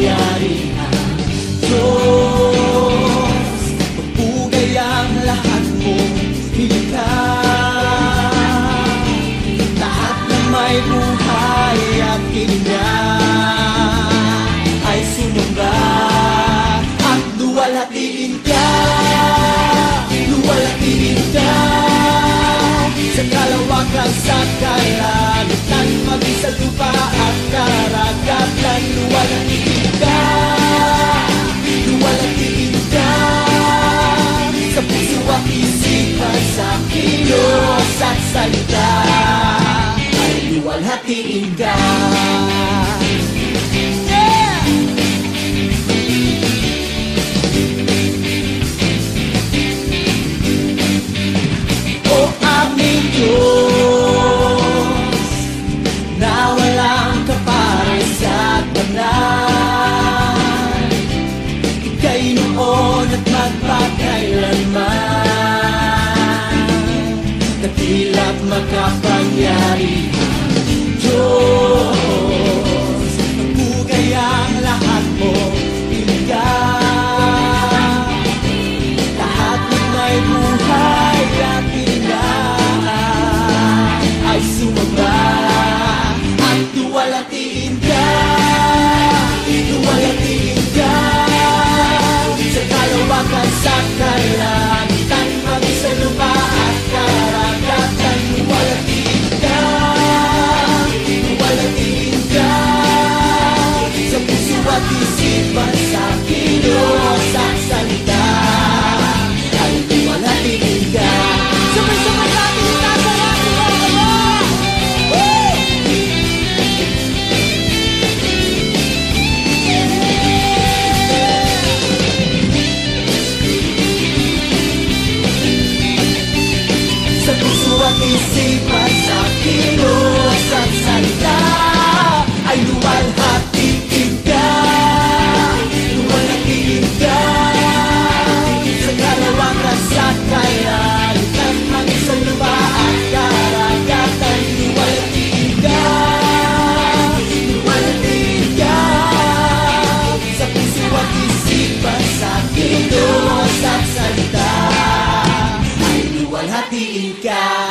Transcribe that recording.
diario. Salita Ay luwalhatiin ka Dakila't makapangyarihan Diyos Magpugay ang lahat mo Iligan lahat ng may buhay at inaan ay sumamba at luwalatiin puso at isipan sa kilos at salita. Ay luwalhatiin ka Luwalhatiin ka Sa kalawakan sa kalangitan Maging sa lupa at karagatan. Luwalhatiin ka Luwalhatiin ka Sa puso at isipan sa kilos at salita. Ay luwalhatiin ka